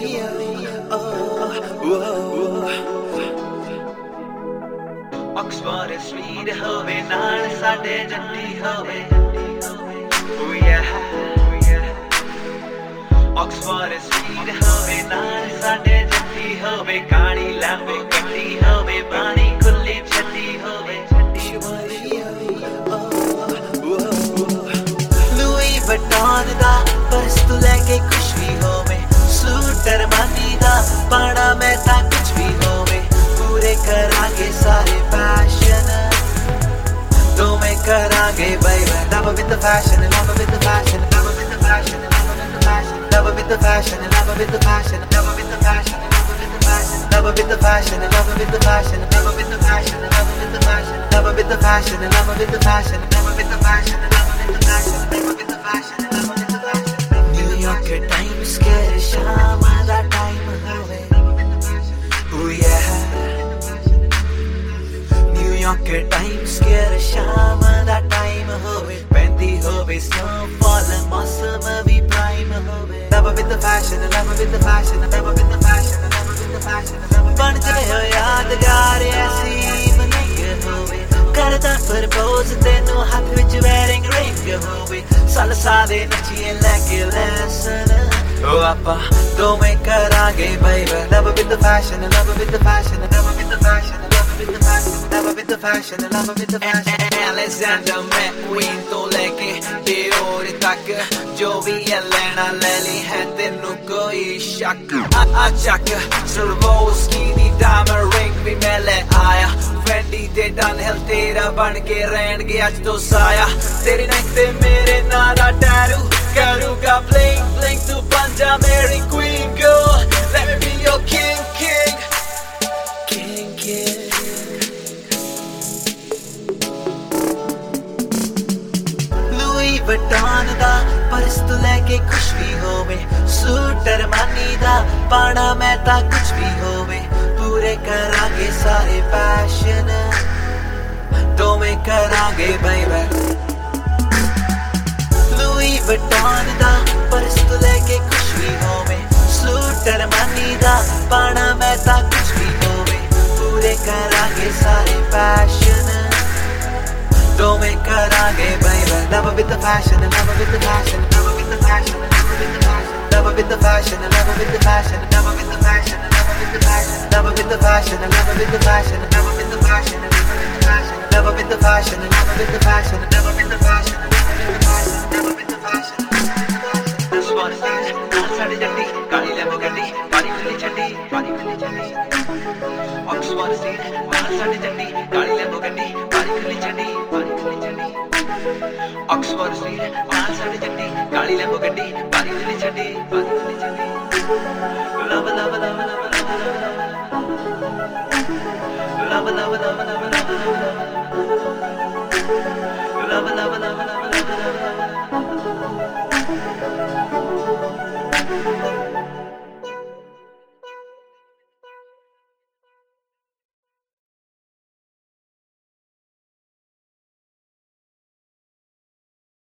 radio. Oh, Oxford speed howe, naal sade jatti howe. Oh yeah. Oxford speed howe, naal sade jatti howe. Kaani lambo katti howe, bani kulli chatti howe. Louis Vuitton da karaoke, baby. Love with the passion, and love with the passion, and love with the passion, and love with the passion. Love with the passion, and love with the passion, love with the passion, and love with the passion. Love with the passion, and love with the passion, love with the passion, and love with the passion. Love with the passion, and love with the passion, love with the passion, and love with the passion. Love with the passion, and love with the passion. New Yorker time is scared of shine. fashion, I've never been the fashion, I've never been the fashion, I've never been the fashion, I've never been the fashion. ਯਾਦਗਾਰ ਐਸੀ ਬਣੀ ਹੋਵੇ ਕਰਦਾ propose ਤੈਨੂੰ ਹੱਥ ਵਿੱਚ wiring ring ਹੋਵੇ ਸਲਸਾ ਦੇ ਨੱਚੀਏ ਲੈ ਕੇ ਲੈਸਨ ਓ ਆਪਾ ਦੋਵੇਂ ਕਰਾਂਗੇ ਬਈ love with fashion love with Never love the fashion. with the fashion love with the fashion love with the fashion love with the fashion Alexander McQueen ਤੋਂ ਲੈ ਕੇ Dior ਤੱਕ ਜੋ ਵੀ ਹੈ ਲੈਣਾ ਲੈ ਲਈ ਹੈ ਤੈਨੂੰ ਕੋਈ ਸ਼ੱਕ ਆ ਆ ਚੱਕ ਸਰਵੋਸਕੀ ਦੀ diamond ring ਵੀ ਮੈਂ ਲੈ ਆਇਆ ਫੈਂਡੀ ਤੇ ਡਨਹਿਲ ਤੇਰਾ ਬਣ ਕੇ ਰਹਿਣਗੇ ਅੱਜ ਤੋਂ ਸਾਇਆ ਤੇਰੇ ਨੈਕ ਤੇ ਮੇਰੇ ਨਾਂ ਦਾ ਟੈਟੂ ਕਰੂਗਾ ਬਲਿੰਕ ਬਲਿੰਕ ਲੂਈ ਵਟਾਨ ਦਾ ਪਰਸ ਤੂੰ ਲੈ ਕੇ ਖੁਸ਼ ਵੀ ਹੋਵੇ ਸੂਟਰ ਮਾਨੀ ਦਾ ਪਾਣਾ ਮੈਂ ਤਾਂ ਕੁਝ ਵੀ ਹੋਵੇ ਪੂਰੇ ਕਰਾਂਗੇ ਸਾਰੇ ਪੈਸ਼ਨ ਦੋਵੇਂ ਕਰਾਂਗੇ baby ਲੂਈ ਵਟਾਨ ਦਾ ਪਰਸ ਤੂੰ ਲੈ ਕੇ ਖੁਸ਼ ਵੀ ਹੋਵੇ ਸੂਟਰ ਮਾਨੀ ਦਾ ਪਾਣਾ ਮੈਂ ਤਾਂ ਕੁਝ ਵੀ ਹੋਵੇ ਪੂਰੇ ਕਰਾਂਗੇ ਸਾਰੇ ਪੈਸ਼ਨ ਦੋਵੇਂ ਕਰਾਂਗੇ Love with the passion, and love with the passion, love with the passion, love with the passion. Love with the passion, and love with the passion, love with the passion, love with the passion. Love with the passion, and love with the passion, love with the passion, love with the passion. Love with the passion, and love with the passion, love with the passion, love with the passion, love with the passion. Love with the passion. Sari चड्डी काली लेबो गड्डी पानी मिली चड्डी पानी मिली चड्डी Oxford seat वाला साड़ी चड्डी काली लेबो गड्डी ऑक्सफोर्ड स्ट्रीट पाँच साढ़े चंडी काली लंबो गड्डी बारी दिल्ली छड़ी बारी दिल्ली छड़ी love love love love love love love love love love